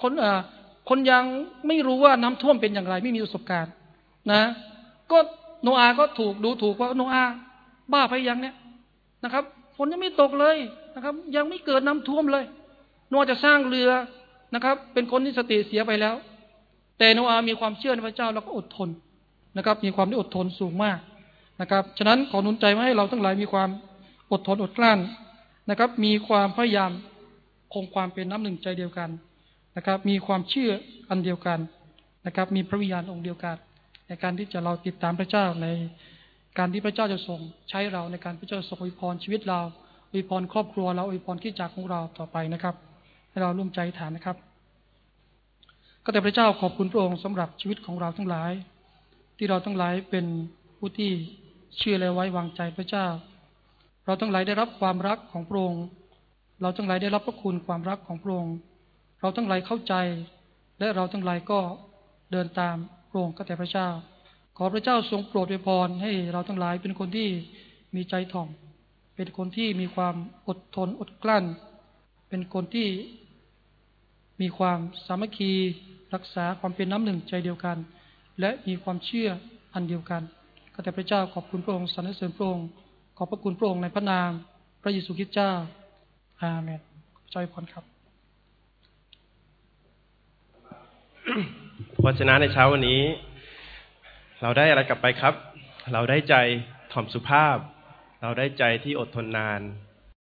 คนอ่า คนยังไม่รู้ว่าน้ำท่วมเป็นอย่างไร ไม่มีประสบการณ์ นะ ก็โนอาก็ถูกดูถูกว่าโนอา บ้าไปยังเนี่ยนะครับฝนยังไม่ตกเลยนะครับ ยังไม่เกิดน้ำท่วมเลย โนอาจะสร้างเรือนะครับ เป็นคนที่สติเสียไปแล้ว แต่โนอามีความเชื่อในพระเจ้าแล้วก็อดทนนะครับ มีความที่อดทนสูงมากนะครับ ฉะนั้นขอหนุนใจมาให้เราทั้งหลายมีความอดทนอดกลั้นนะครับ มีความพยายามคงความเป็นน้ำหนึ่งใจเดียวกัน นะครับ มีความเชื่ออันเดียวกันนะครับ มีพระวิญญาณองค์เดียวกัน ในการที่จะเราติดตามพระเจ้าในการที่พระเจ้าจะทรงใช้เราในการพระเจ้าทรงอวยพรชีวิตเราอวยพรครอบครัวเราอวยพรที่จากของเราต่อไปนะครับ ให้เราร่วมใจฐานนะครับ ก็แต่พระเจ้าขอบคุณพระองค์สำหรับชีวิตของเราทั้งหลาย ที่เราทั้งหลายเป็นผู้ที่เชื่อและไว้วางใจพระเจ้า เราทั้งหลายได้รับความรักของพระองค์ เราทั้งหลายได้รับพระคุณความรักของพระองค์ เราทั้งหลายเข้าใจ และเราทั้งหลายก็เดินตามพระองค์ก็แต่พระเจ้า ขอพระเจ้าทรงโปรดอวยพรให้เราทั้งหลายเป็นคนที่มีใจถ่อม เป็นคนที่มีความอดทนอดกลั้น เป็นคนที่มีความสามัคคีรักษาความเป็นน้ำหนึ่งใจเดียวกัน และมีความเชื่ออันเดียวกันก็แต่พระเจ้าขอบคุณพระองค์สรรเสริญพระองค์ขอบพระคุณพระองค์ในพระนาม พระเยซูคริสต์เจ้าอาเมนใจพรครับ เพราะฉะนั้นในเช้าวันนี้ เราได้อะไรกลับไปครับ เราได้ใจถ่อมสุภาพ เราได้ใจที่อดทนนาน